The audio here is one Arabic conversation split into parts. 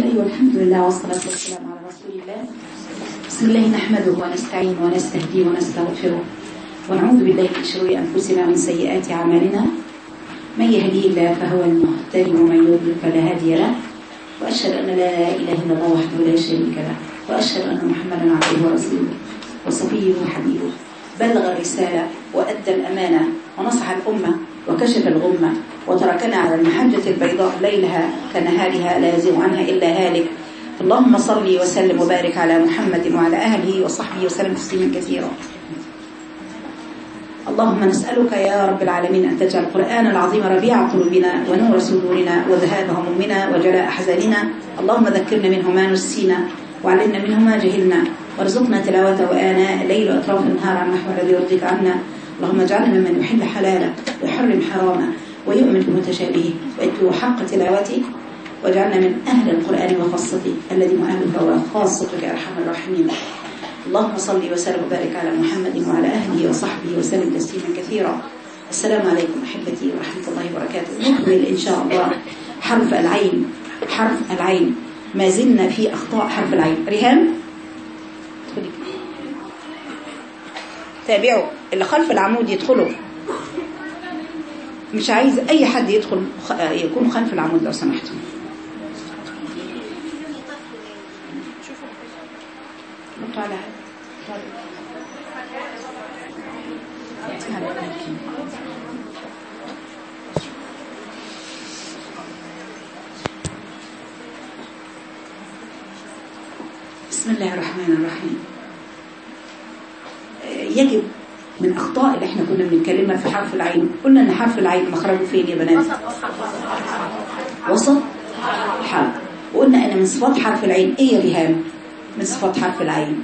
الله والحمد لله والصلاة والسلام على رسول الله. بسم الله نحمده ونستعين ونستهدي ونستغفره. ونعوذ بالله من شرور أنفسنا ومن سيئات أعمالنا. من يهدي الله فهو المهتدي ومن يضلل فلا هادي له. وأشهد أن لا إله إلا الله وحده لا شريك له. وأشهد أن محمدا عبده ورسوله. وصفيه وحبيبه. بلغ الرسالة وأدى الأمانة ونصح الأمة. وكشف الغمة وتركنا على المحجة البيضاء ليلها كنهارها لا يزيغ عنها إلا هالك. اللهم صل وسلم وبارك على محمد وعلى أهله وصحبه وسلم تسليما كثيرا. اللهم نسألك يا رب العالمين أن تجعل القرآن العظيم ربيع قلوبنا ونور صدورنا وذهاب همومنا وجلاء أحزاننا. اللهم ذكرنا منه ما نسينا وعلمنا منه ما جهلنا. وارزقنا تلاوته آناء الليل وأطراف النهار على النحو الذي يرضيك عنا. اللهم اجعلنا ممن يحل حلاله ويحرم حرامه ويؤمن بمتشابهه ويتلو حق تلاوته واجعلنا من أهل القرآن وخاصته الذي مؤهله وخاصتك يا أرحم الراحمين. اللهم صل وسلم وبارك على محمد وعلى أهله وصحبه وسلم تسليما كثيرا. السلام عليكم أحبتي ورحمة الله وبركاته. نكمل إن شاء الله حرف العين حرف العين. ما زلنا في أخطاء حرف العين. ريهام؟ تابعوا اللي خلف العمود يدخلوا مش عايز أي حد يدخل يكون خلف العمود لو سمحتم. على بسم الله الرحمن الرحيم يجب من أخطاء اللي إحنا كنا بنتكلمها في حرف العين. قلنا إن حرف العين مخرجه فين يا بنات؟ وسط حرف. وقلنا إن من صفات حرف العين إيه يا ريهام؟ من صفات حرف العين.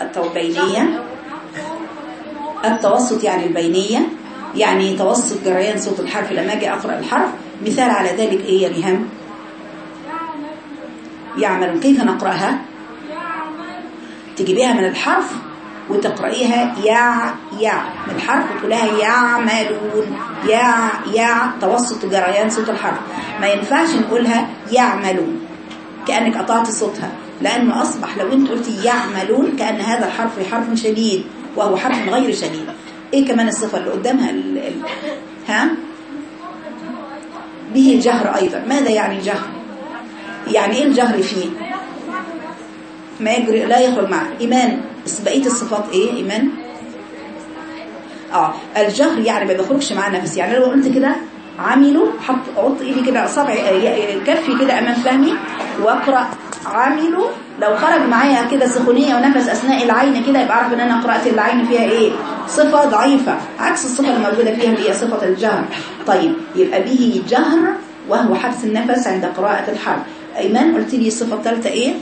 التوبينية. التوسط يعني البينية. يعني توسط جريان صوت الحرف لما أجي أقرأ الحرف. مثال على ذلك إيه يا ريهام؟ يعمل. كيف نقرأها؟ تجيبيها من الحرف وتقرأيها يا يا. من الحرف وتقولها يعملون يا يا. توسط جريان صوت الحرف. ما ينفعش نقولها يعملون كأنك قطعت صوتها. لأنه أصبح لو أنت قلتي يعملون كأن هذا الحرف حرف شديد وهو حرف غير شديد. إيه كمان الصفة اللي قدامها؟ ال ال ها؟ به الجهر أيضا. ماذا يعني الجهر؟ يعني إيه الجهر فيه؟ ما يجري لا يخرج معه. إيمان. بس بقية الصفات إيه؟ إيمان. آه. الجهر يعني ما بيخرجش معاه نفس يعني لو قلت كده عملوا حط أحط إيدي كده اصابع كفي كده أمام فمي وأقرأ. عملوا لو خرج معايا كده سخونية ونفس أثناء العين كده يبقى أعرف إن أنا قرأت العين فيها إيه؟ صفة ضعيفة. عكس الصفة الموجودة فيها اللي هي صفة الجهر. طيب يبقى به جهر وهو حبس النفس عند قراءة الحرف إيمان قلت لي الصفة الثالثة إيه؟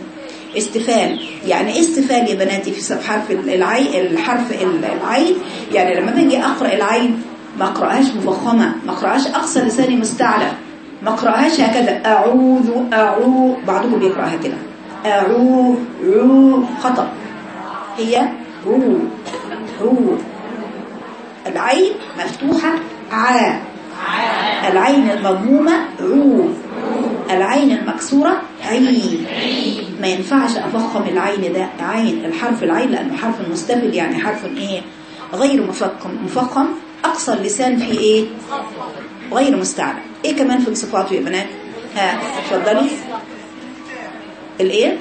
استفال يعني إيه استفال يا بناتي في حرف العين الحرف العين؟ يعني لما باجي أقرأ العين ما أقرأهاش مفخمة ما أقرأهاش أقصى لساني مستعلى. ما أقرأهاش هكذا. أعوذ أعوذ. بعضكم بيقرأها كده. أعوذ عو خطأ. هي رو رو العين مفتوحة ع العين المضمومة عو. العين المكسورة عين. ما ينفعش افخم العين ده عين الحرف العين لأنه حرف مستفل يعني حرف إيه؟ غير مفخم. مفخم أقصى اللسان في إيه؟ غير مستعلى إيه كمان في صفاته يا بنات؟ ها اتفضلي الإيه؟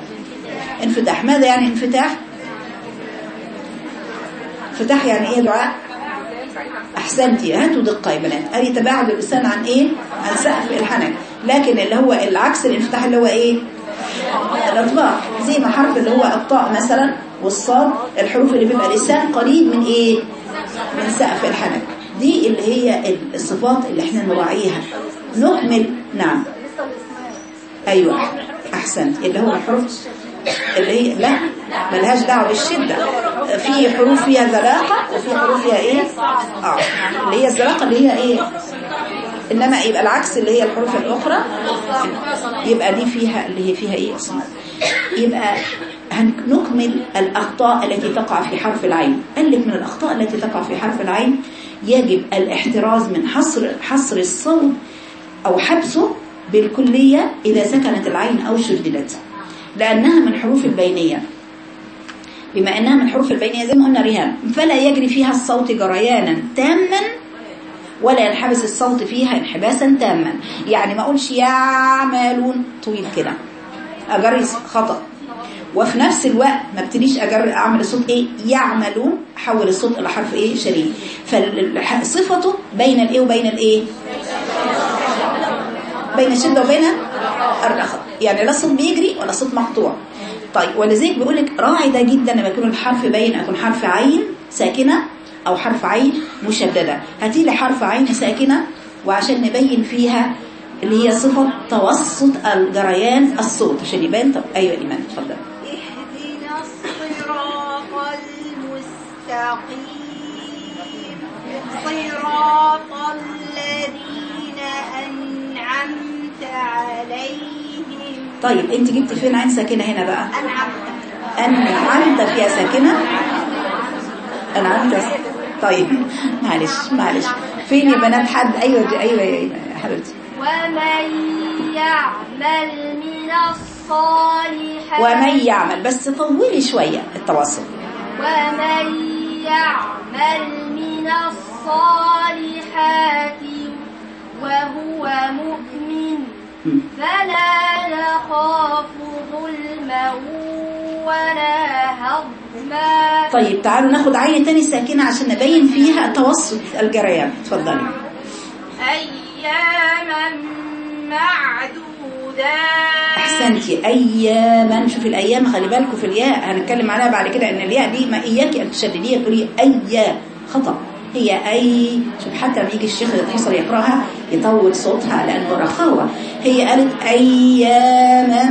انفتاح. ماذا يعني انفتاح؟ انفتاح يعني إيه دعاء؟ أحسنتي. هاتوا دقة يا بنات. قال يتباعد اللسان عن إيه؟ عن سقف الحنك. لكن اللي هو العكس الانفتاح اللي هو إيه؟ الأطباق. زي ما حرف اللي هو الطاء مثلا والصاد الحروف اللي بيبقى لسان قريب من إيه؟ من سقف الحنك. دي اللي هي الصفات اللي إحنا نراعيها. نكمل نعم. أيوه. احسنت اللي هو الحروف اللي هي لا ملهاش دعوة بالشدة. في حروف فيها زلاقه وفي حروف فيها إيه؟ آه. اللي هي الزلاقه اللي هي إيه؟ إنما يبقى العكس اللي هي الحروف الأخرى. يبقى دي فيها اللي هي فيها إيه؟ أصلا. يبقى هنكمل الأخطاء التي تقع في حرف العين. قال لك من الأخطاء التي تقع في حرف العين يجب الاحتراز من حصر حصر الصوت أو حبسه بالكلية إذا سكنت العين أو شددت. لأنها من حروف البينية. بما أنها من حروف البينية زي ما قلنا رهان فلا يجري فيها الصوت جريانا تاما ولا ينحبس الصوت فيها انحباسا تاما. يعني ما أقولش يعملون طويل كده. أجري خطأ. وفي نفس الوقت ما ابتديش أجر أعمل الصوت إيه؟ يعملون. أحول الصوت إلى حرف إيه؟ شديد فصفته بين الإيه وبين الإيه؟ بين الشدة وبين الرخاء. يعني لا الصوت بيجري ولا الصوت مقطوع. طيب ولذلك بيقول لك راعي ده جدا لما يكون الحرف باين يكون حرف عين ساكنة أو حرف عين مشددة. هاتي لي حرف عين ساكنة وعشان نبين فيها اللي هي صفة توسط الجريان الصوت. عشان يبان. طب أيوة إيمان. اتفضل. اهدنا الصراط المستقيم. صراط الذين أنعمت عليهم طيب أنت جبت فين عين ساكنة هنا بقى؟ أنعمت. أنعمت فيها ساكنة. أنعمت طيب معلش معلش. فين يا بنات حد؟ دي أيوة يا حبيبتي. ومن يعمل من الصالحات ومن يعمل بس طولي شوية التواصل. ومن يعمل من الصالحات وهو مؤمن. فلا نخاف ظلما ولا هضما. طيب تعالوا ناخد عين تاني ساكنة عشان نبين فيها توسط الجريان. اتفضلي. أياما معدودات. أحسنتي. أياما. شوفي الأيام خلي بالكم في الياء هنتكلم عليها بعد كده إن الياء دي ما إياكي أن تشدديها تقولي اي خطأ. هي أي شوف حتى لما يجي الشيخ الفصل يقرأها يطول صوتها لأنه رخاوه هي قالت أياما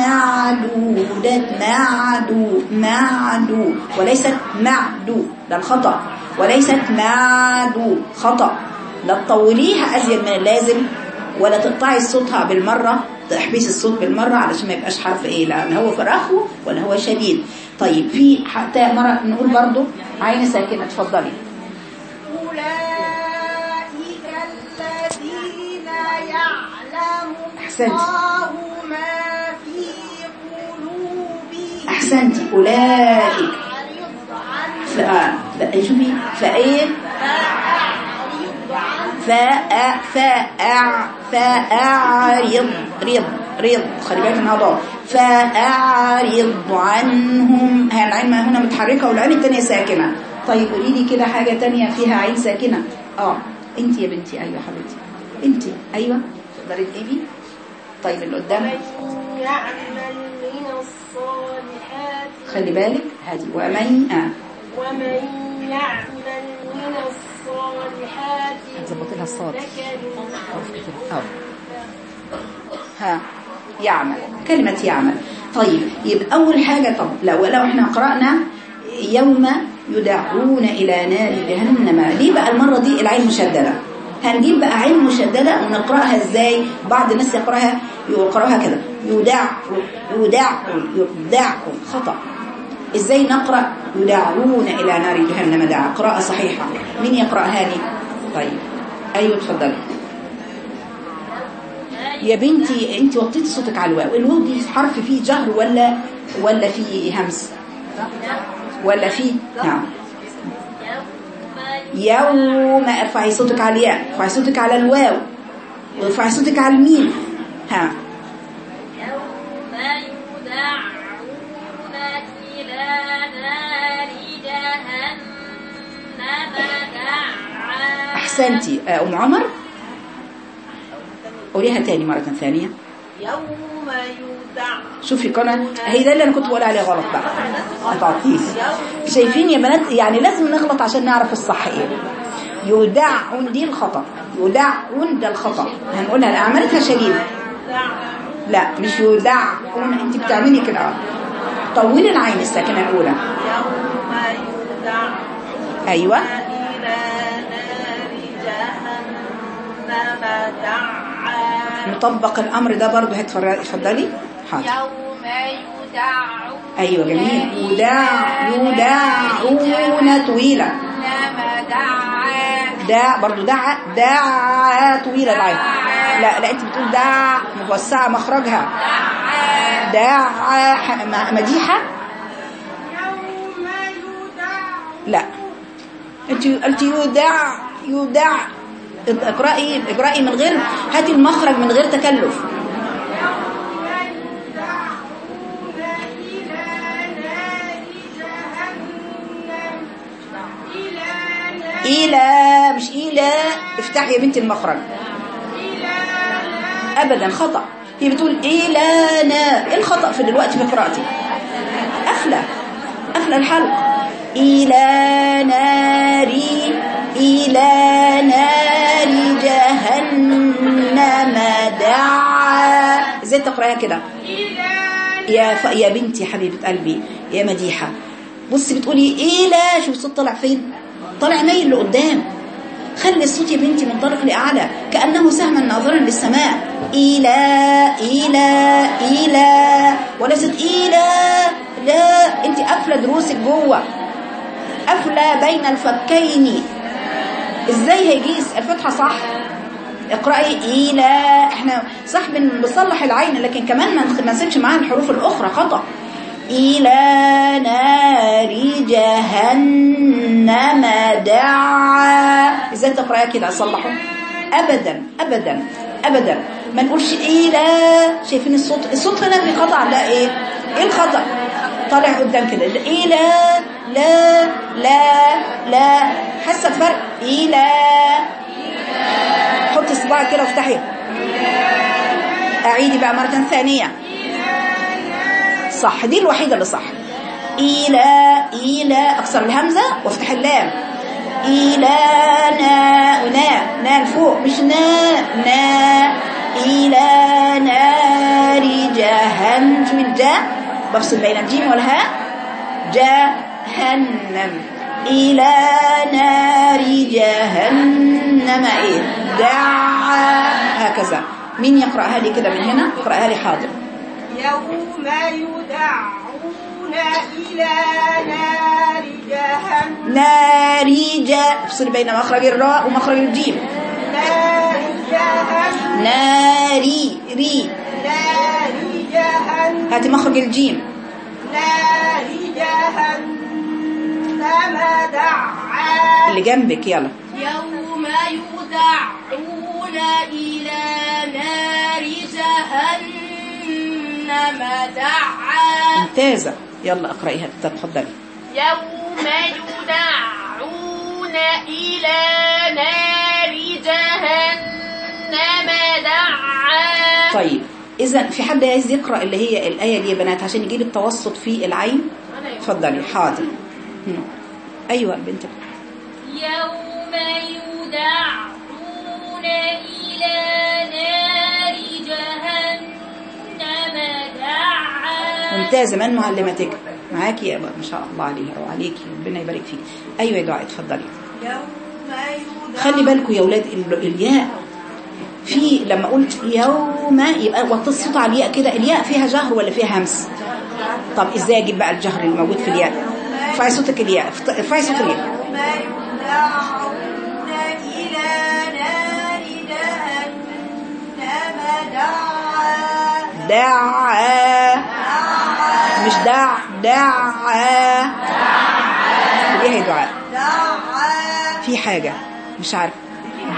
معدودات معدو معدو وليست معدو ده الخطأ. وليست معدو خطأ. لا تطوليها أزيد من اللازم ولا تقطعي صوتها بالمرة تحبيس الصوت بالمرة علشان ما يبقاش حرف إيه لا هو فرخه ولا هو شديد. طيب في حتى مرة نقول برضو عين ساكنة اتفضلي. أحسنت. ما في قلوبهم. عنهم ف... لا شوفي عنهم فأ فأع فأعرض رض رض خلي بالك من هذا فأعرض. عنهم العين ما هنا متحركة والعين التانية ساكنة طيب قولي لي كده حاجة تانية فيها عين ساكنة آه انت يا بنتي أيوه حبيبتي انت أيوه تقدري تجيبي طيب اللي قدامك ومن يعمل من الصالحات خلي بالك هذه. ومن آه. ومن يعمل من الصالحات هتظبطي لها أو. ها يعمل. كلمة يعمل. طيب يبقى أول حاجة طب لو لو إحنا قرأنا يوم يدعون إلى نار جهنم. ليه بقى المرة دي العين مشددة؟ هنجيب بقى عين مشددة ونقرأها إزاي؟ بعض الناس يقرأها يقرأها كده. يدع يدع يدع خطأ. إزاي نقرأ؟ يدعون إلى نار جهنم. دعا قراءة صحيحة. مين يقرأها لي؟ طيب. أيوة اتفضلي. يا بنتي أنت وطيتي صوتك على الواو. الواو دي حرف فيه جهر ولا ولا فيه همس؟ ولا فيه؟ نعم. يوم ارفعي صوتك على الياء ارفعي صوتك على الواو وارفعي صوتك على الميم. ها. يوم يدعون إلى نار جهنم دعا أحسنتي آه، أم عمر. قوليها تاني مرة ثانية. يوم شوفي قناة هي ده اللي أنا كنت بقول عليه غلط بقى. ما تعطيش شايفين يا بنات؟ يعني لازم نغلط عشان نعرف الصح إيه. يدعون دي الخطأ يدعون ده الخطأ هنقولها لا عملتها لا مش يدعون. أنت بتعملي كده. طولي العين الساكنة يدعون أيوة. إلى نار جهنم دعا نطبق الأمر ده برضو هتفضلي حاضر. يوم يدعون أيوة جميل. يدع يدعون طويلة دعا دع برضو دع دع طويلة دعا لا لا أنت بتقول دع موسعة مخرجها. دع ح- م- مديحة لا. أنت قلت يودع يودع اقرأي اقرأي من غير هاتي المخرج من غير تكلف. إلى مش إلى افتحي يا بنتي المخرج. أبدا خطأ. هي بتقول إلى نا إيه الخطأ في دلوقتي في قراءتي؟ أفلى أفلى الحلق. إلى ناري إلى نار جهنم دعا. إزاي تقرأيها كده؟ يا ف... يا بنتي حبيبة قلبي يا مديحة. بصي بتقولي إلى شوف الصوت طالع فين؟ طالع مايل لقدام. خلي الصوت يا بنتي منطلق لأعلى كأنه سهما ناظرا للسماء. إلى إلى إلى وليست إلى لا أنت قافلة دروسك جوه. قافلة بين الفكين. إزاي هيجي الفتحة صح؟ اقرأي إلى إحنا صح بن- بنصلح العين لكن كمان ما نسيبش معاها الحروف الأخرى خطأ. إلى نار جهنم دعا. إزاي تقرأيها كده؟ اصلحه ابدا ابدا ابدا. ما نقولش إلى شايفين الصوت؟ الصوت هنا في خطأ ده إيه؟ إيه الخطأ؟ طالع قدام كده. إلى لا لا لا. حاسة الفرق إلى حطي صباعك كده وافتحي. أعيدي بقى مرة ثانية. صح دي الوحيدة اللي صح. إلى إلى أكسر الهمزة وافتح اللام. إلى نا نا نا لفوق مش نا نا. إلى نار جهنم شوف الجاء بفصل بين الجيم والهاء جهنم. إلى نار جهنم دعا. هكذا. مين يقرأها لي كده من هنا؟ يقرأها لي حاضر. يوم يدعون إلى نار جهنم. ناري جاء افصل بين مخرج الراء ومخرج الجيم. نار جهنم. ناري ري. نار جهنم. هاتي مخرج الجيم. نار جهنم. دعا اللي جنبك يلا. يوم يدعون إلى نار جهنم دعا ممتازة. يلا اقرأيها. تفضلي. يوم يدعون إلى نار جهنم دعا طيب إذا في حد عايز يقرأ اللي هي الآية دي يا بنات عشان يجيب التوسط في العين؟ اتفضلي حاضر. أيوة بنتك يوم يدعون إلى نار جهنم دعا ممتازة من معلمتك. معاكي يا ما شاء الله عليها وعليكي ربنا يبارك فيك. أيوة يا دعاء اتفضلي. يوم خلي بالكم يا ولاد ال- الياء. في لما قلت يوم يبقى وطي الصوت على الياء كده الياء فيها جهر ولا فيها همس؟ طب إزاي أجيب بقى الجهر اللي موجود في الياء؟ ارفعي صوتك الياء ارفعي صوت الياء دعا مش دع دعا قوليها يا دعاء؟ دعا في حاجة مش عارف.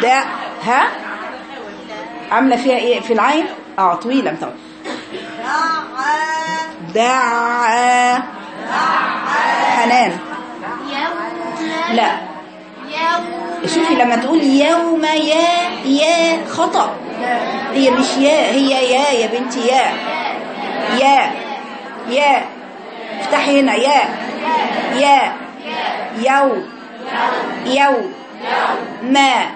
دع ها؟ عاملة فيها إيه؟ في العين؟ آه طويلة طبعا. دعا دعا حنان. لا. شوفي لما تقول يوم يا يا خطأ. هي مش يا هي يا يا بنتي يا. يا. يا. افتحي هنا يا. يا. يو يو ما.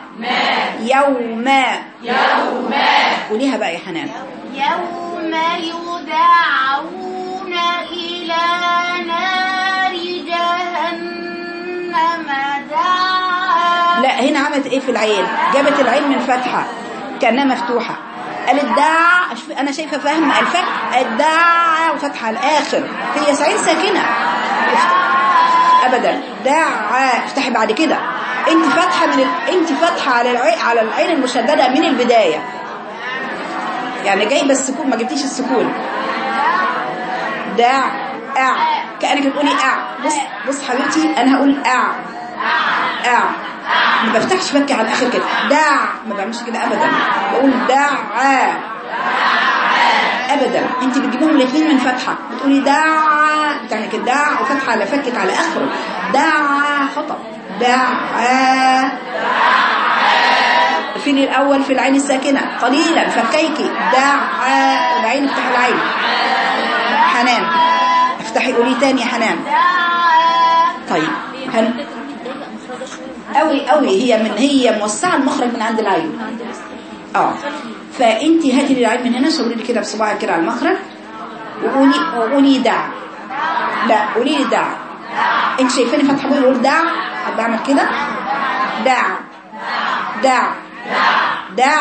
يوم يوم. قوليها بقى يا حنان. يوم يدعون إلى نار. لا هنا عملت إيه في العين جابت العين من فتحة كأنها مفتوحة. قالت دع أنا شايفة فاهمة الفتح الدع وفتحة الآخر هي ساكنة. افت- ابدا. دع افتحي بعد كده. أنت فاتحة من ال... أنت فاتحة على العين على العين المشددة من البداية. يعني جايبه السكون ما جبتيش السكون. دع اع. كأنك بتقولي اع. بص بص حبيبتي أنا هقول اع. اع. ما بفتحش فكي على الآخر كده. دع ما بعملش كده ابدا. بقول دع ابدا. أنت بتجيبهم الاثنين من فتحة. بتقولي دع يعني كده دع وفتحة على فكك على آخره. دع خطأ. دع فين الأول في العين الساكنة. قليلا. فكيكي. دع العين افتح العين. حنان. افتحي قولي تاني حنان. طيب. هن... قوي قوي. هي من هي موسعة المخرج من عند العين آه. فانت هاتي لي العين من هنا شاوري لي كده بصباعك كده على المخرج. وقولي وقولي دع لا قولي لي دع انت شايفاني فاتحة بقول أقول دع بعمل كده. دع دع دع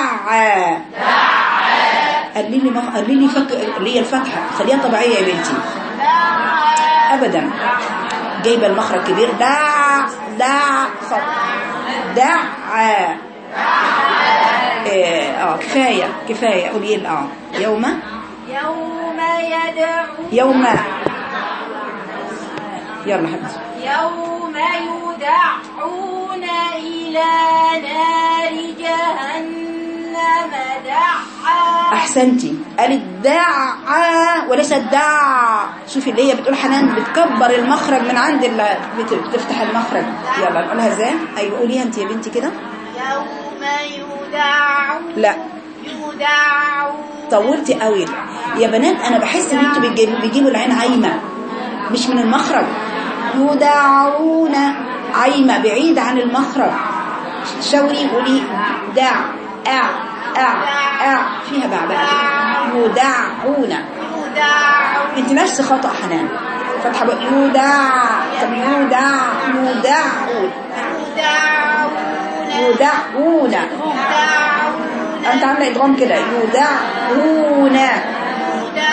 قال لي مخ... قال لي فك هي الفتحه خليها طبيعية يا بنتي. ابدا. جايبة المخرج كبير. دع دع دع إيه، آه كفاية كفاية. قولي لي آه. يوم؟ يوم يدعو. يوم. يلا حبيبتي يوم يدعون إلى نار جهنم. دعا أحسنتي. قالت دع وليس دع شوفي اللي هي بتقول حنان بتكبر المخرج من عند ال... بت- بتفتح المخرج. يلا نقولها إزاي أيوه قوليها أنت يا بنتي كده. يوم يدعون لا. يدعون طولتي قوي. يا بنات أنا بحس إن أنتوا بتجيبوا بيجيبوا العين عايمة. مش من المخرج. يدعون عايمة بعيد عن المخرج. شاوري قولي دع اع اع اع فيها باع بقى. يدعون يدعون انت نفس خطأ حنان. فتحة بقى. يودع طب يودعون يدعون يدعون انت عاملة إدغام كده. يودعون يدعون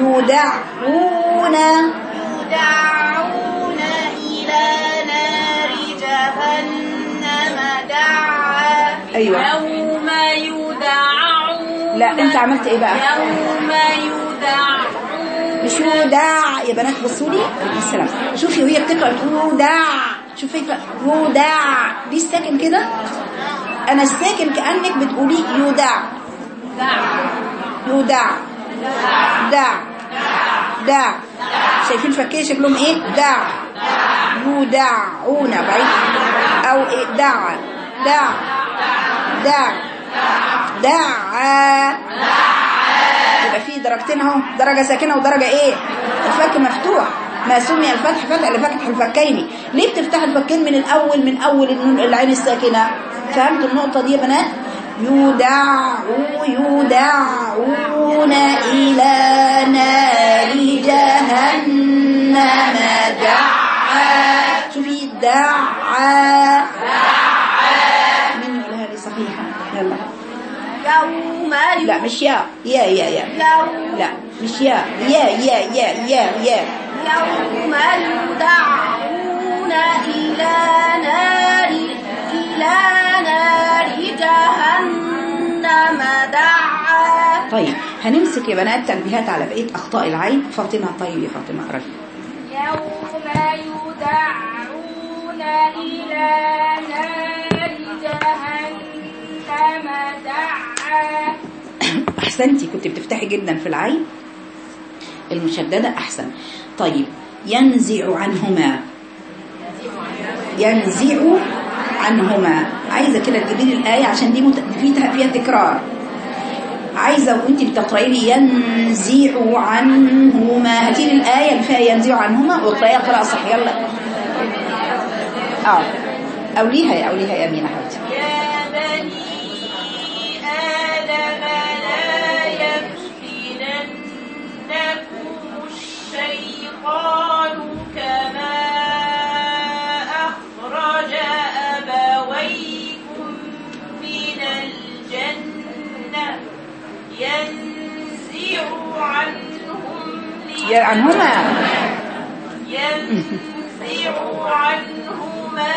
يودعون يدعون إلى نار جهنم. دعا أيوة. يوم يدعون لا أنت عملت إيه بقى؟ يوم يدعون مش يودع يا بنات بصوا لي. السلام شوفي وهي بتقرأ يودع شوفي يودع دي الساكن كده؟ أنا الساكن كأنك بتقولي يودع يودع دع دع شايفين الفكيه شكلهم إيه؟ دع يودعون بعيد. أو إيه؟ دع دع دع دع يبقى في درجتين اهو. درجة ساكنة ودرجة إيه؟ الفك مفتوح. ما سمي الفتح فتح لفتح الفكين. ليه بتفتح الفكين من الأول من أول العين الساكنة؟ فهمتوا النقطة دي يا بنات؟ يدعو يدعون إلى نار جهنم دعا شوفي دعا مين يقولها لي صحيحة يلا لا مش يا يا يا يا يوم لا مش يا يا يا يا يا يا يوم يدعون إلى نار إلى نار جهنم دعا. طيب هنمسك يا بنات تنبيهات على بقية أخطاء العين. فاطمة طيب يا فاطمة اقرأي يوم يدعون إلى نار جهنم دعا. أحسنتي كنت بتفتحي جدا في العين؟ المشددة أحسن. طيب ينزع عنهما. ينزع عنهما. عايزة كده تجيبي الآية عشان دي مت... فيها تكرار. عايزة وانت بتقرأي لي ينزع عنهما. هاتي لي الآية اللي فيها ينزع عنهما واقرأيها قراءة صح يلا. آه أوليها يا أوليها يا أمينة حبيبتي. عنهما. عنهما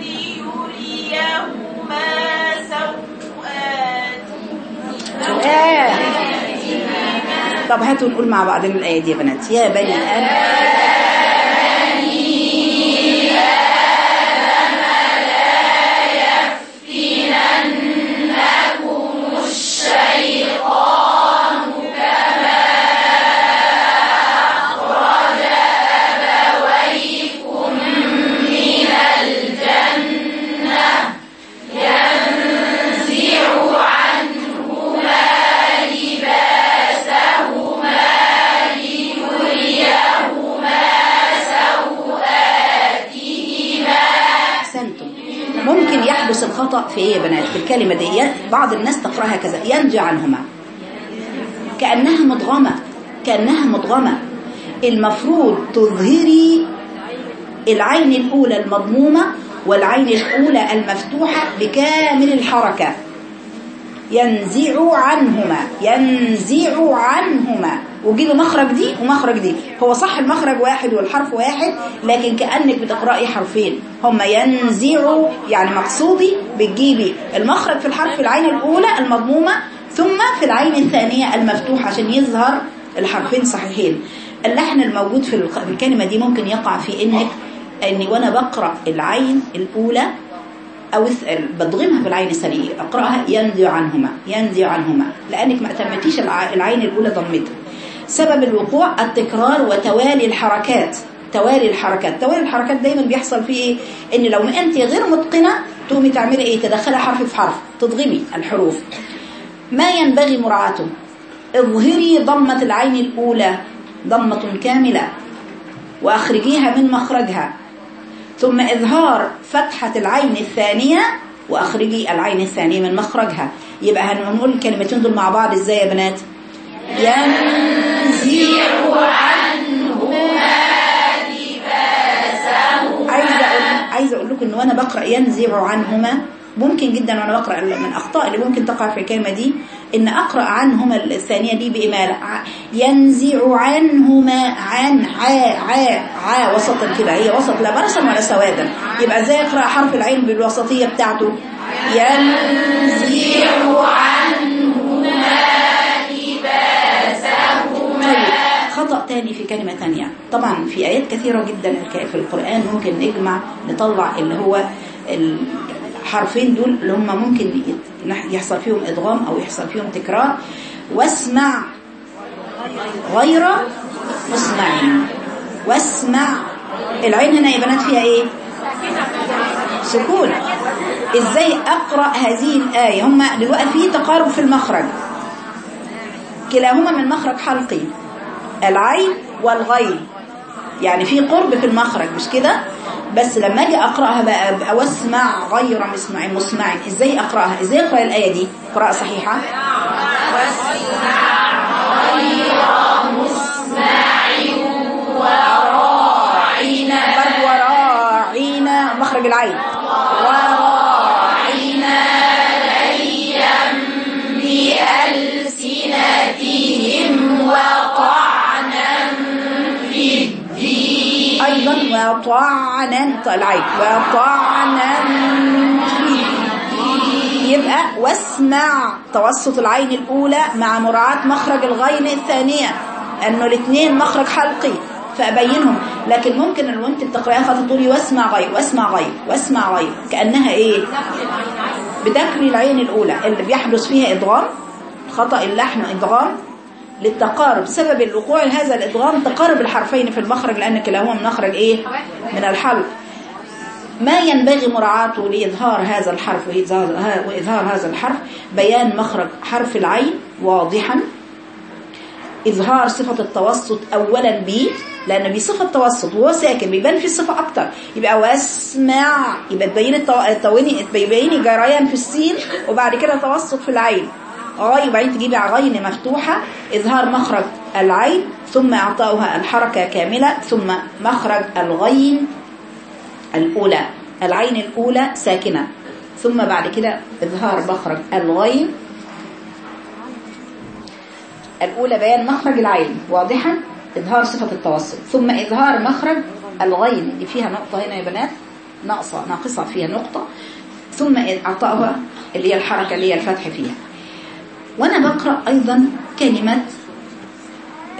ليريهما طب هاتوا نقول مع بعضنا الآية دي يا بنات. يا بني آدم. في إيه يا بنات؟ في الكلمة دي بعض الناس تقرأها كذا ينجي عنهما. كأنها مدغمة كأنها مدغمة المفروض تظهري العين الأولى المضمومة والعين الأولى المفتوحة بكامل الحركة. ينزع عنهما ينزع عنهما. وجيله مخرج دي ومخرج دي. هو صح المخرج واحد والحرف واحد لكن كأنك بتقرأي حرفين. هما ينزع يعني مقصودي بتجيبي المخرج في الحرف العين الأولى المضمومة ثم في العين الثانية المفتوحة عشان يظهر الحرفين صحيحين. اللحن الموجود في الكلمة دي ممكن يقع في إنك إني وأنا بقرأ العين الأولى أو الث- بضغمها بالعين الثانية أقرأها ينزع عنهما ينزع عنهما. لأنك ما أتمتيش الع- العين الأولى ضمتها. سبب الوقوع التكرار وتوالي الحركات. توالي الحركات. توالي الحركات دايما بيحصل فيه إيه؟ إن لو أنت غير متقنة تقومي تعملي إيه؟ تدخلي حرف في حرف. تضغمي الحروف. ما ينبغي مراعاته. اظهري ضمة العين الأولى. ضمة كاملة. وأخرجيها من مخرجها. ثم إظهار فتحة العين الثانية. وأخرجي العين الثانية من مخرجها. يبقى هنقول الكلمتين دول مع بعض إزاي يا بنات؟ ينزع عنهما عايزة أقول عايزة أقول لكم إن وأنا بقرأ ينزع عنهما ممكن جدا وأنا بقرأ من أخطاء اللي ممكن تقع في الكلمة دي إن أقرأ عنهما الثانية دي بإمالة. ع- ينزع عنهما عن عا عا عا وسطا كده. هي وسط لا برسا ولا سوادا. يبقى إزاي أقرأ حرف العين بالوسطية بتاعته؟ ينزع طيب خطأ تاني في كلمة تانية. طبعا في آيات كثيرة جدا في القرآن ممكن نجمع نطلع اللي هو الحرفين دول اللي هم ممكن يحصل فيهم إدغام أو يحصل فيهم تكرار. واسمع غير مسمع واسمع. العين هنا يا بنات فيها إيه؟ سكون. إزاي أقرأ هذه الآية؟ هم دلوقتي في تقارب في المخرج. كلاهما من مخرج حلقي. العين والغين يعني في قرب في المخرج مش كده؟ بس لما أجي أقرأها بقى واسمع غير مسمع مسمع إزاي أقرأها؟ إزاي أقرأ الآية دي؟ قراءة صحيحة؟ وراعينا برضه وراعينا مخرج العين. وطعنا العين وطعنا يبقى واسمع توسط العين الأولى مع مراعاة مخرج الغين الثانية. أنه الاثنين مخرج حلقي. فأبينهم. لكن ممكن لو أنت بتقرأيها خطأ تقولي واسمع غير واسمع غير واسمع غير كأنها إيه؟ بتكري العين الأولى. اللي بيحدث فيها إدغام خطأ اللحن إدغام للتقارب. سبب الوقوع هذا الإدغام تقارب الحرفين في المخرج لأن كلاهما مخرج إيه؟ من الحلق. ما ينبغي مراعاته لإظهار هذا الحرف وإظهار, هذا الحرف؟ بيان مخرج حرف العين واضحا. إظهار صفة التوسط أولا به لأن بصفة توسط وهو ساكن بيبان في الصفة أكتر. يبقى وأسمع يبقى تبين التويني تبيني جريان في السين وبعد كده توسط في العين. غاي وبعدين تجيبي عين مفتوحة إظهار مخرج العين ثم إعطاؤها الحركة كاملة ثم مخرج الغين الأولى. العين الأولى ساكنة. ثم بعد كده إظهار مخرج الغين. الأولى بيان مخرج العين. واضحا؟ إظهار صفة التوسط. ثم إظهار مخرج الغين. اللي فيها نقطة هنا يا بنات. ناقصة ناقصة فيها نقطة. ثم إعطائها اللي هي الحركة اللي هي الفتح فيها. وأنا بقرأ أيضا كلمة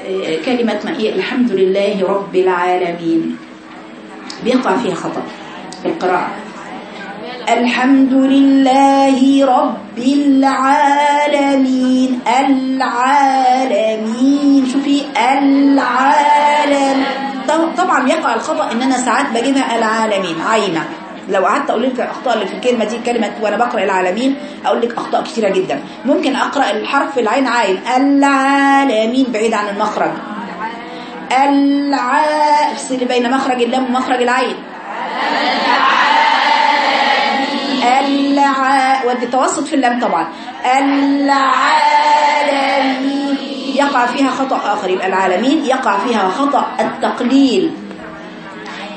آه، كلمة ما إيه الحمد لله رب العالمين. بيقع فيها خطأ. في القراءة الحمد لله رب العالمين العالمين. شوفي العالم. طب- طبعا يقع الخطأ إن أنا ساعات بجيبها العالمين عايمة. لو قعدت أقول لك الأخطاء اللي في الكلمة دي كلمة وأنا بقرأ العالمين أقول لك أخطاء كثيره جدا. ممكن أقرأ الحرف العين عايم العالمين بعيد عن المخرج. الع افصلي بين مخرج اللام ومخرج العين. الع ودي توسط في اللام طبعا. العالمين. يقع فيها خطأ آخر يبقى العالمين يقع فيها خطأ التقليل.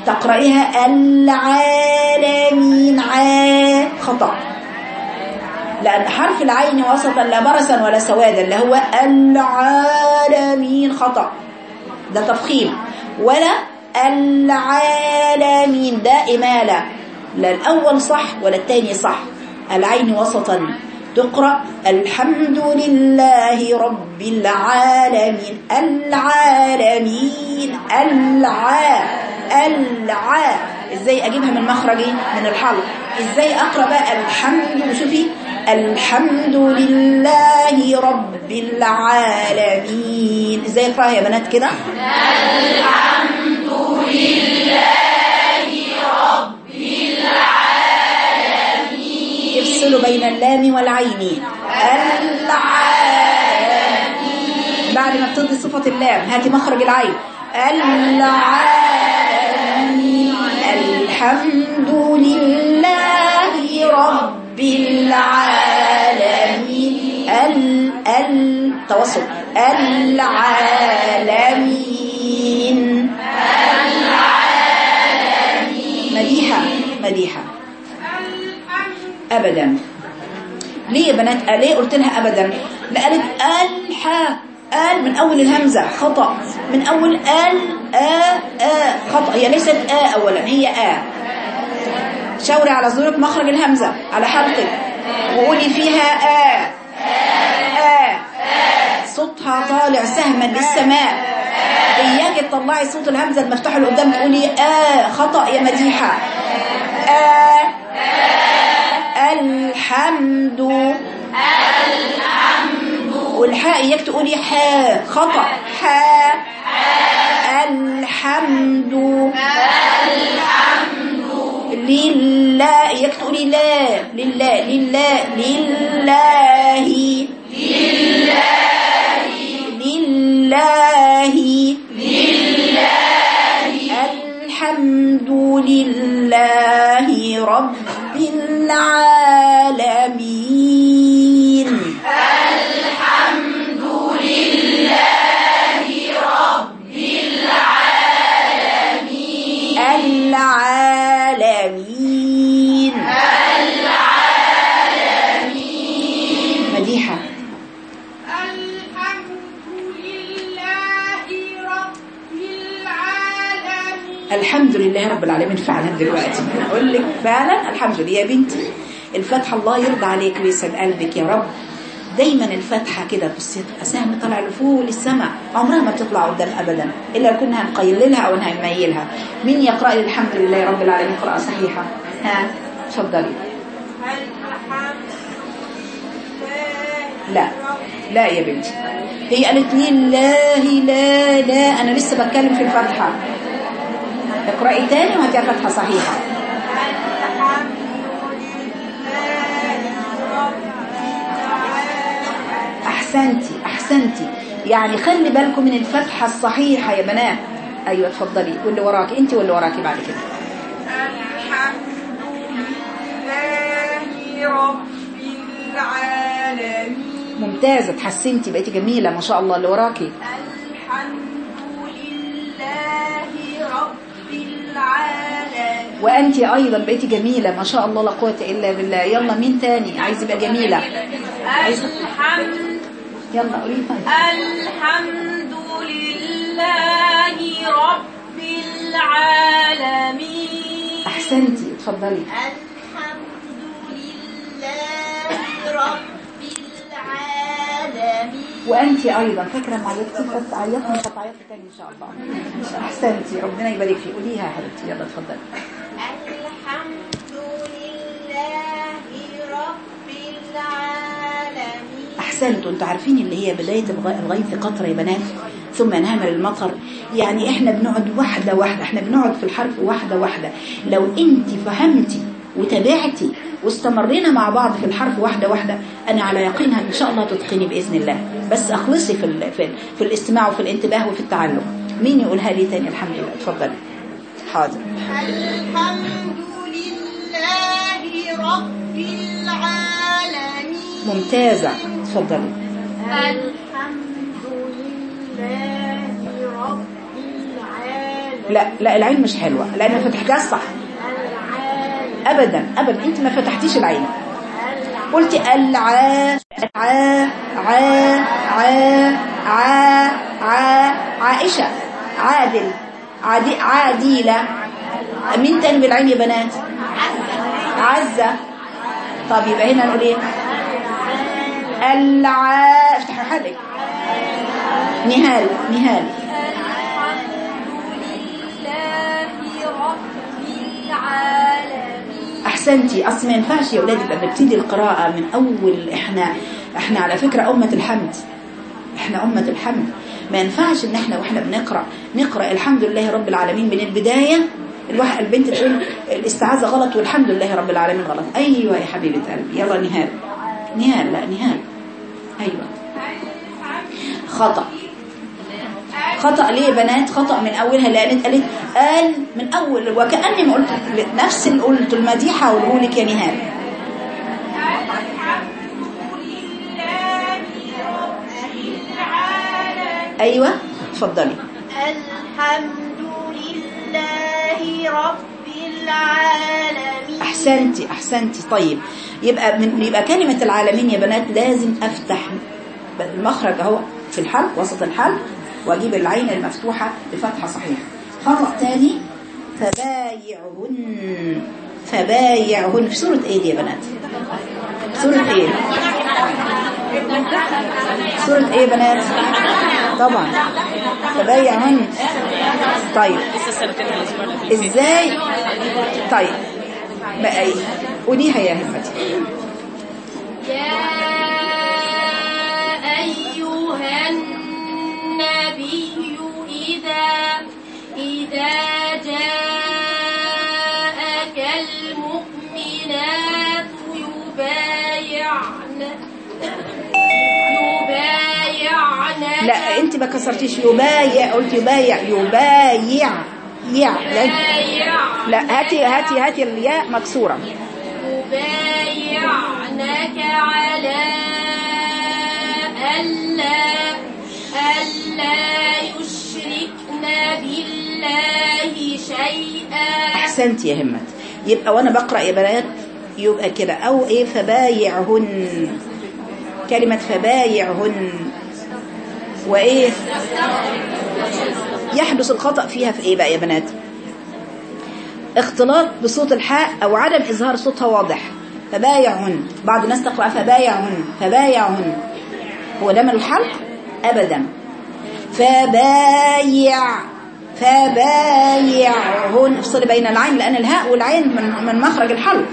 تقرأيها العالمين. عا خطأ. لأن حرف العين وسطا لا برسا ولا سوادا اللي هو العالمين. خطأ. ده تفخيم. ولا العالمين. ده إمالة لا الأول صح ولا الثاني صح. العين وسطا. تقرأ الحمد لله رب العالمين العالمين الع الع إزاي أجيبها من مخرجي؟ من الحلق إزاي أقرأ بقى الحمد؟ وشوفي الحمد لله رب العالمين. إزاي أقرأها يا بنات كده؟ يفصل بين اللام والعين. العالمين. بعد ما بتدي صفة اللام هاتي مخرج العين. العالمين. الحمد لله رب العالمين. ال ال توسط العالمين. مديحة. مديحة. ابدا. ليه يا بنات؟ آه ليه قلت لها ابدا؟ لا قالت الحا ال من أول الهمزة خطأ. من أول ال آ آ خطأ. هي ليست آ اولا هي آ. شاوري على زورك مخرج الهمزة على حلقك. وقولي فيها آ. آ. صوتها طالع سهما للسماء. إياك تطلعي صوت الهمزة المفتوحة اللي قدام تقولي آ خطأ يا مديحة. آ. الحمد. الحمد والحاء إياك تقولي حاء. خطأ. حاء. الحمد. الحمد لله إياك تقولي لا لله. لله لله لله. فعلا دلوقتي. أقول لك فعلا الحمد لله يا بنتي. الفتحه الله يرضى عليك ويسعد قلبك يا رب. دايما الفتحة كده بصي تبقى سهم طالع لفوق للسماء عمرها ما بتطلع قدام ابدا إلا كنا هنقيللها أو هنميلها. مين يقرأ لي الحمد لله رب العالمين قراءة صحيحة؟ ها الحمد لا لا يا بنتي. هي قالت لي لا لا لا. أنا لسه بتكلم في الفتحة. اقراي تاني وهاتي فتحه صحيحه احسنتي احسنتي يعني خلي بالكم من الفتحة الصحيحة يا بنات. أيوه اتفضلي واللي وراكي انت واللي وراكي بعد كده. الحمد لله رب العالمين. ممتازة اتحسنتي بقيتي جميلة ما شاء الله. اللي وراكي الحمد وأنت أيضا بقيتي جميلة ما شاء الله لا قوة إلا بالله. يلا مين تاني عايز يبقى جميلة؟ عايز الحمد يلا قولي الحمد لله رب العالمين. أحسنتي اتفضلي. الحمد لله رب العالمين. وأنت أيضا. فاكرة بس عيطتي مش هتعيطي تاني إن شاء الله. احسنتي ربنا يبارك فيك. قوليها يا حبيبتي. يلا اتفضلي. الحمد لله رب العالمين احسنتوا أنتوا عارفين اللي هي بداية الغ- الغيث قطره يا بنات؟ ثم نهمل المطر. يعني إحنا بنقعد واحدة واحدة. إحنا بنقعد في الحرف واحدة واحدة. لو انت فهمتي وتابعتي واستمرينا مع بعض في الحرف واحدة واحدة. أنا على يقين إن شاء الله تتقني بإذن الله. بس أخلصي في ال- في, ال- في الاستماع وفي الانتباه وفي التعلم. مين يقولها لي تاني؟ الحمد لله. اتفضلي حاضر. الحمد لله رب العالمين. ممتازة. اتفضلي الحمد لله رب العالمين. لا لا العين مش حلوة لأن ما فتحتهاش ابدا ابدا. أنت ما فتحتيش العين. قلت الع ع ع ع ع ع عائشة. عادل. عادي عاديلة. مين تاني بالعين يا بنات؟ عزة. طب يبقى هنا نقول إيه؟ الع افتحوا حالك. نهال نهال. أحسنتي اصل ما ينفعش يا أولاد يبقى بنبتدي القراءة من أول إحنا إحنا على فكرة أمة الحمد. إحنا أمة الحمد. ما ينفعش إن إحنا وإحنا بنقرأ نقرأ الحمد لله رب العالمين من البداية الواحد البنت تقول الاستعاذة غلط والحمد لله رب العالمين غلط. أيوه يا حبيبة قلبي يلا نهال. نهال لا نهال. أيوه. خطأ. خطأ ليه يا بنات؟ خطأ من أولها لأن قالت قال من أول وكأني ما قلت نفس اللي قلت المديحة أقوله لك يا نهال أيوة اتفضلي. الحمد لله رب العالمين. أحسنتي أحسنتي. طيب يبقى من يبقى كلمة العالمين يا بنات لازم أفتح المخرج أهو في الحلق وسط الحلق. وأجيب العين المفتوحة بفتحة صحيحة. خطأ تاني فبايعهن فبايعهن. في سورة إيه دي يا بنات؟ سورة إيه؟ سورة إيه يا بنات؟ طبعا. فبايعهن. طيب. إزاي؟ طيب. بقى إيه؟ قوليها يا همتي إذا جاءك المؤمنات يبايعن يبايعن. لا أنت ما كسرتيش. يبايع قلت يبايع. يبايع. يع لا, لا هاتي هاتي هاتي الياء مكسورة. يبايعنك على ألا ألا يشركن بالله شيئا. احسنتي يا همت يبقى وأنا بقرأ يا بنات يبقى كده. أو إيه؟ فبايعهن. كلمة فبايعهن. وإيه؟ يحدث الخطأ فيها في إيه بقى يا بنات؟ اختلاط بصوت الحاء أو عدم إظهار صوتها واضح. فبايعهن. بعض الناس تقرأ فبايعهن. فبايعهن. هو ده من الحلق ابدا. فبايع. فبايعهن. افصل بين العين لأن الهاء والعين من, من مخرج الحلق.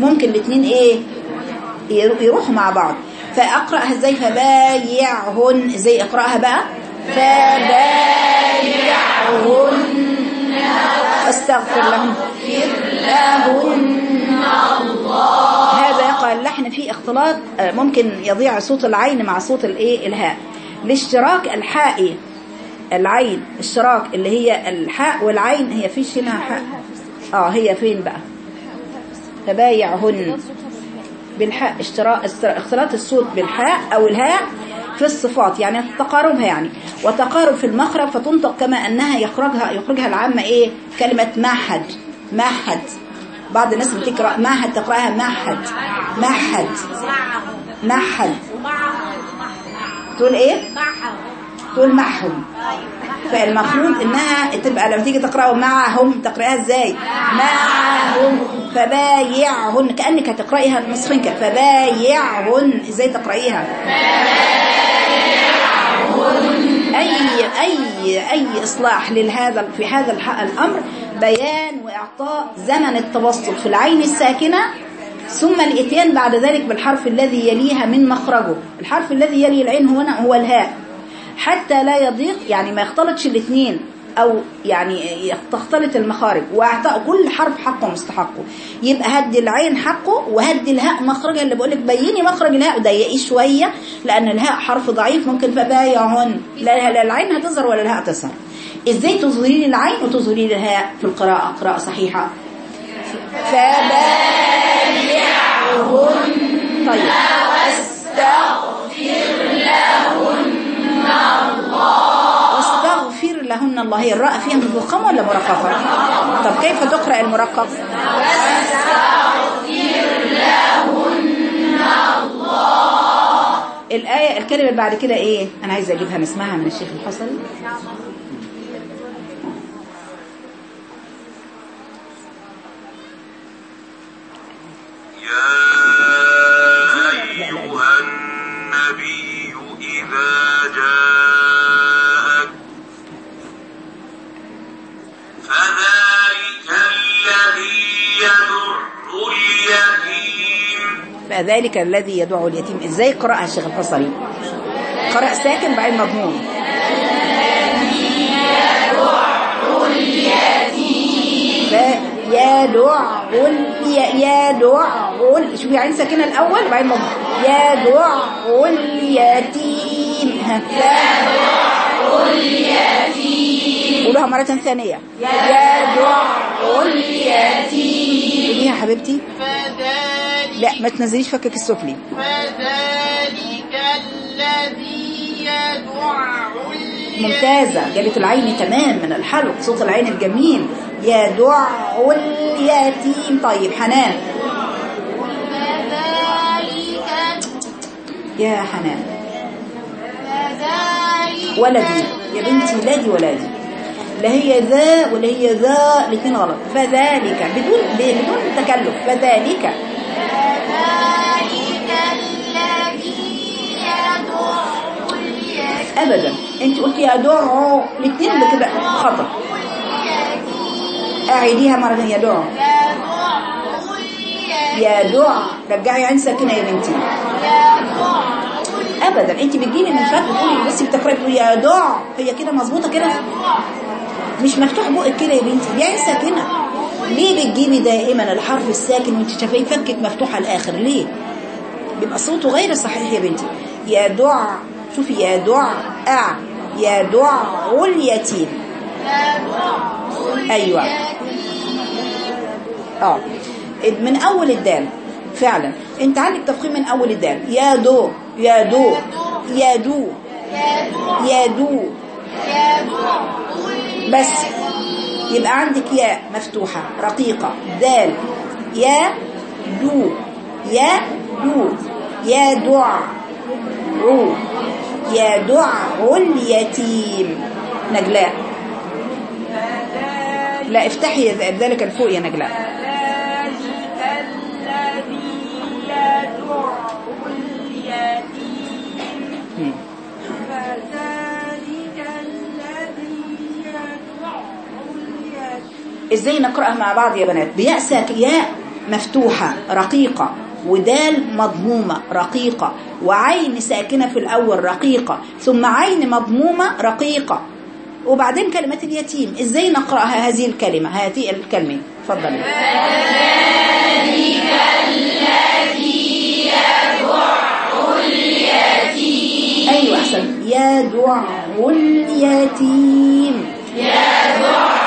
ممكن الاثنين إيه؟ يرو- يروحوا مع بعض. فأقرأها إزاي؟ فبايعهن. إزاي أقرأها بقى؟ فبايعهن. أستغفر لهم. لهن هذا يقع اللحن فيه اختلاط. آه، ممكن يضيع صوت العين مع صوت الإيه؟ الهاء. لاشتراك الحاء العين اشتراك اللي هي الحاء والعين هي فيش هنا حاء. آه هي فين بقى؟ تبايعهن. بالحاء اشتراك اختلاط الصوت بالحاء أو الهاء في الصفات يعني تقاربها يعني. وتقارب في المخرج فتنطق كما أنها يخرجها يخرجها العامة إيه؟ كلمة معهد معهد بعض الناس بتقرأ معهد تقرأها معهد معهد معهد تقول إيه؟ تقول معهم. فالمفروض إنها تبقى لما تيجي تقرأه معهم تقرأها إزاي؟ معهم. فبايعهن كأنك هتقرأيها نصفين كده فبايعهن إزاي تقرأيها؟ أي أي أي إصلاح لهذا في هذا الأمر. بيان وإعطاء زمن التوسط في العين الساكنة. ثم الإتيان بعد ذلك بالحرف الذي يليها من مخرجه. الحرف الذي يلي العين هنا هو الهاء. حتى لا يضيق يعني ما يختلطش الاثنين أو يعني تختلط المخارج. وإعطاء كل حرف حقه ومستحقه يبقى هدي العين حقه وهدي الهاء مخرجها اللي بقولك بيني مخرج الهاء وضيقيه شوية لأن الهاء حرف ضعيف. ممكن فبايعهن لا لا العين هتظهر ولا الهاء تظهر. إزاي تظهري العين وتظهري الهاء في القراءة؟ قراءة صحيحة. فبايعهن طيب. واستغفر لهن. الله. هي الراء فيها مفخمة ولا مرققة؟ طب كيف تقرأ المرقق؟ الآية الكلمة اللي بعد كده إيه؟ أنا عايزة أجيبها نسمعها من الشيخ الحصري يا اليتيم فذلك الذي يدعو اليتيم. إزاي قرأها الشيخ الحصري قرأ ساكن بعين مضمون. يدع يدع شوفي عين ساكنة الأول بعدين مضمون. يدع اليتيم. ها. قولوها مرة ثانية. يدع اليتيم. قوليها يا حبيبتي. لا ما تنزليش فكك السفلي فذلك الذي يدع اليتيم ممتازة. جابت العين تمام من الحلق صوت العين الجميل. يدع اليتيم. طيب حنان. فذلك يا حنان. ولدي. يا بنتي ولادي ولادي. لا هي ذا ولا هي ذا الاثنين غلط. فذلك بدون بدون تكلف. فذلك. ابدا. أنت قلتي يدعو الاثنين اللي كده خطا أعيديها مرة ثانية. يدعو. يدع رجعي عين ساكنة يا بنتي. ابدا. أنت بتجيبي من فات بتقولي بس بتقرأي بتقولي يدع هي كده مظبوطة كده؟ مش مفتوح بقك كده يا بنتي. دي عين ساكنة. ليه بتجيبي دائما الحرف الساكن وانت شايفاه فكك مفتوح على الآخر ليه؟ بيبقى صوته غير صحيح يا بنتي. يدع شوفي يدع أع يدع اليتيم أيوه. آه. من أول الدال فعلا. أنت عندك تفخيم من أول الدال. يا دو يا دو يا دو يا دو. بس. يبقى عندك يا مفتوحة رقيقة. دال يا دو يا دو يا دع عو. يا دع اليتيم. نجلاء. لا افتحي ذلك الفوق يا نجلاء. إزاي نقرأها مع بعض يا بنات؟ بيأسك ياء مفتوحة رقيقة. ودال مضمومة رقيقة. وعين ساكنة في الأول رقيقة. ثم عين مضمومة رقيقة. وبعدين كلمة اليتيم. إزاي نقرأها هذه الكلمة؟ هذه الكلمة. تفضلي. أيوه أحسن. يا دع اليتيم يا دع اليتيم.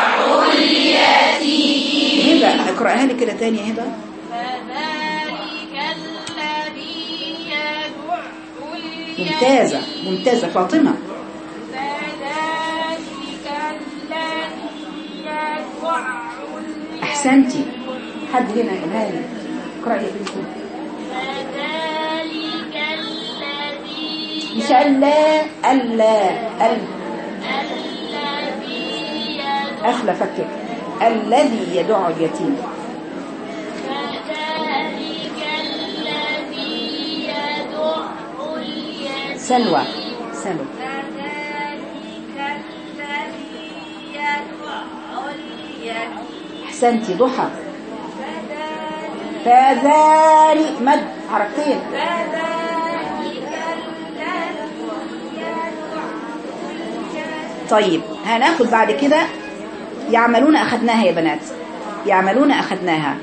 اقراها لي كده تاني هبه فذلك الذي يدع اليتيم ممتازة ممتازة فاطمة. فذلك الذي يدع احسنتي حد هنا يقولها لي اقرأي يا بنتي. فذلك الذي مش الا الا ال الذي يدع اخلى فكك الذي يدعو اليتيم. فذلك الذي يدعو اليتيم سلوى سلوى فذلك الذي يدعو اليتيم احسنتي ضحى. فذلك مد حركتين طيب هناخد بعد كده يعملون أخذناها يا بنات. يعملون أخذناها.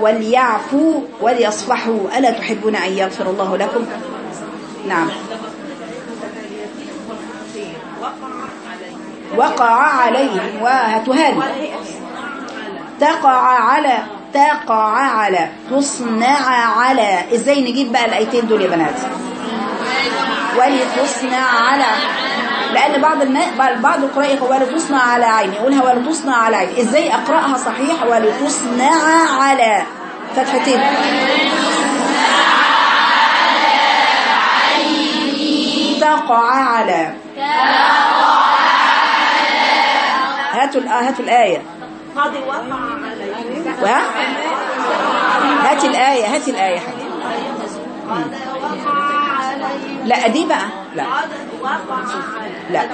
وليعفوا وليصفحوا. ألا تحبون أن يغفر الله لكم؟ نعم. وقع عليه وهتهالي تقع على تقع على تصنع على. إزاي نجيب بقى الآيتين دول يا بنات؟ ولتصنع على. لأن بعض الناس بعض القراء يقول ولتصنع على عين يقولها ولتصنع على عين إزاي أقرأها صحيح ولتصنع على فتحتين. تقع على هاتوا الآ- هاتوا الآية. و هاتي الآية هاتي الآية حبيبي لا دي بقى. لا. لا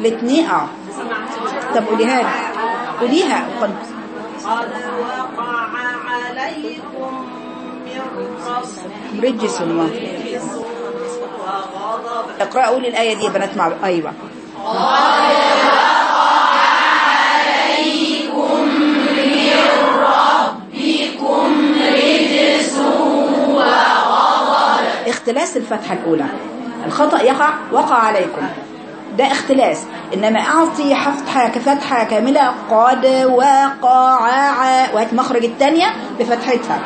الاثنين آه. طب قوليها لي قوليها قد وقع عليكم من ربكم رجس وغضب اقرأوا قولي الآية دي يا بنات مع أيوه. اختلاس الفتحة الأولى. الخطأ يقع وقع عليكم. ده اختلاس. إنما أعطي فتحة كفتحة كاملة قد وقع وهات مخرج الثانية بفتحتها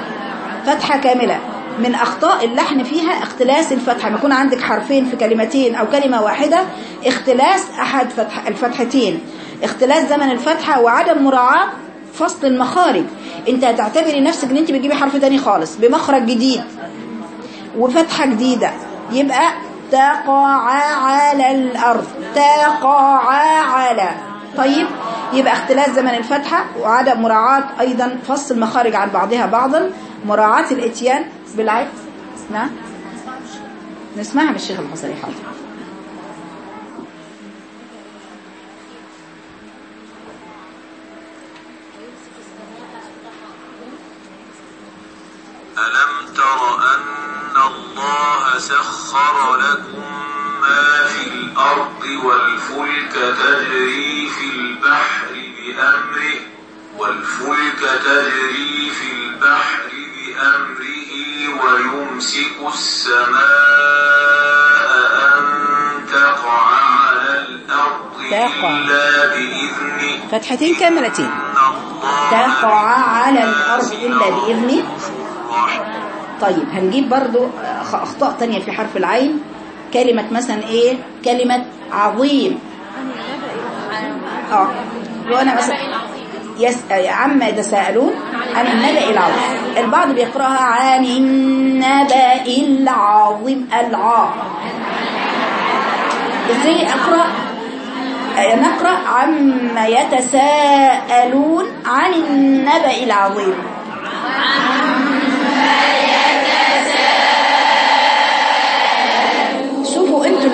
فتحة كاملة. من أخطاء اللحن فيها اختلاس الفتحة. لما يكون عندك حرفين في كلمتين أو كلمة واحدة اختلاس أحد فتح الفتحتين. اختلاس زمن الفتحة وعدم مراعاة فصل المخارج. أنت هتعتبري نفسك إن أنت بتجيبي حرف تاني خالص بمخرج جديد. وفتحة جديدة. يبقى تقع على الأرض تقع على. طيب يبقى اختلاس زمن الفتحة وعدم مراعاة أيضا فصل المخارج عن بعضها بعضا مراعاة الإتيان بالعين نعم. نسمعها من الشيخ الحصري حاضر. ألم تر أن الله سخر لكم ما في الأرض والفلك تجري في البحر بأمره والفلك تجري في البحر بأمره ويمسك السماء أن تقع على الأرض. إلا بإذنه فتحتين كاملتين تقع على الأرض إلا بإذنه. طيب هنجيب برضو أخطاء تانية في حرف العين. كلمة مثلا إيه؟ كلمة عظيم. آه. وأنا مثلا يسأل عما يتساءلون؟ عن النبأ العظيم. البعض بيقرأها عن النبأ العظيم. العا. إزاي أقرأ؟ آه، نقرأ عما يتساءلون عن النبأ العظيم. شوفوا أنتوا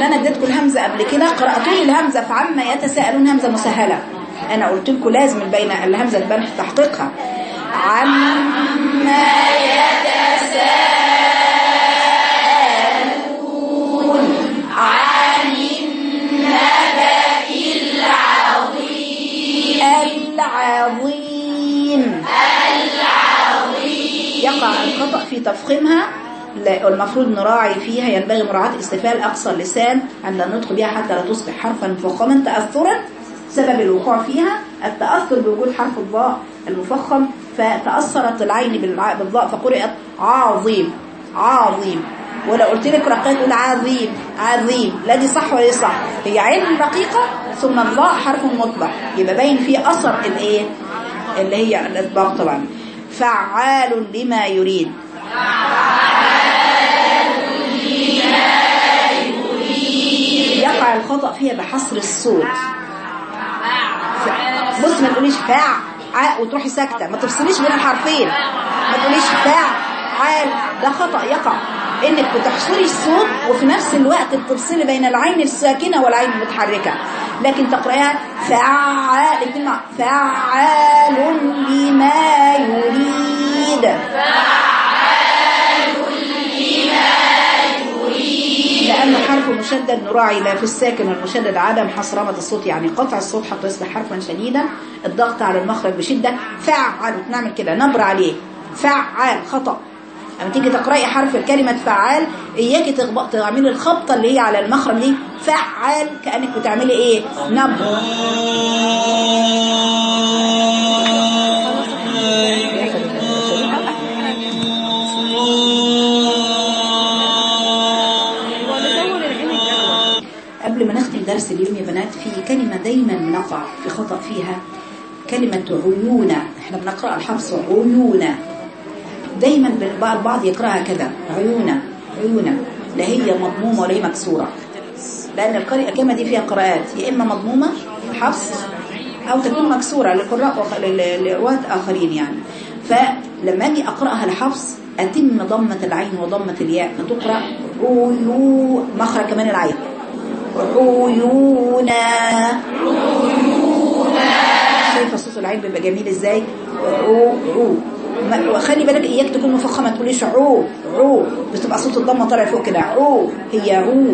أنا اديتكم الهمزة قبل كده قراتوا لي الهمزة في عما يتساءلون همزة مسهلة. أنا قلت لكم لازم البين الهمزة في تحقيقها. عما يتساءلون عن النبأ العظيم العظيم. يقع الخطأ في تفخيمها. لا- المفروض نراعي فيها ينبغي مراعاة استفال أقصى اللسان عند النطق بها حتى لا تصبح حرفا مفخما تأثرا سبب الوقوع فيها التأثر بوجود حرف الضاء المفخم فتأثرت العين بالضاء فقرأت عظيم عظيم. ولو قلت لك رقيق تقول عظيم عظيم. لا دي صح ولا صح. هي عين رقيقة ثم الضاء حرف مطبق يبقى باين فيه أثر الإيه؟ اللي هي الإطباق طبعا. فعال لما يريد. يقع الخطأ فيها بحصر الصوت. بص ما تقوليش فاع ع وتروحي ساكتة. ما تفصليش بين الحرفين. ما تقوليش فاع عال ده خطأ يقع. إنك بتحصري الصوت وفي نفس الوقت بتفصلي بين العين الساكنة والعين المتحركة. لكن تقرأها فعال مع- فعال لما يريد. لأن حرف مشدد نراعي لا في الساكن والمشدد عدم حصرمة الصوت يعني قطع الصوت حتى يصبح حرفا شديدا الضغط على المخرج بشدة فعل نعمل كده نبر عليه فعال خطأ. لما تيجي تقرأي حرف كلمة فعال إياكي تعملي الخبطة اللي هي على المخرج دي فعال كأنك بتعملي إيه؟ نبر درس اليوم يا بنات في كلمة دايما نقع في خطأ فيها. كلمة عيون. إحنا بنقرأ الحفص عيون. دايما البعض يقرأها كذا. عيون. عيون. لا هي مضمومة ولا هي مكسورة. لأن القراءة الكلمة دي فيها قراءات. يا إما مضمومة حفص أو تكون مكسورة لقراء وخ- ل- لرواة آخرين يعني. فلما أجي أقرأها الحفص أتم ضمة العين وضمة الياء. عيون. مخرج كمان العين. عيونا. شايفة صوت العين بيبقى جميل إزاي؟ عو عو. وخلي بالك إياك تكون مفخمة ما تقوليش عو عو. بتبقى صوت الضمة طالع فوق كده عو. هي عو.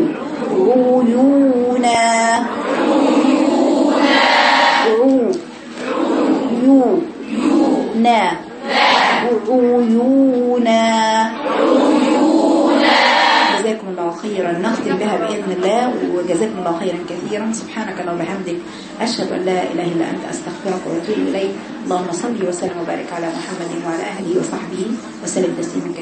عيونا. عيونا. جزاكم الله خيرا. نختم بها بإذن الله وجزاكم الله خيرا كثيرا. سبحانك اللهم وبحمدك أشهد أن لا إله إلا أنت أستغفرك وأتوب إليك. اللهم صل وسلم وبارك على محمد وعلى أهله وصحبه وسلم تسليما كثيرا.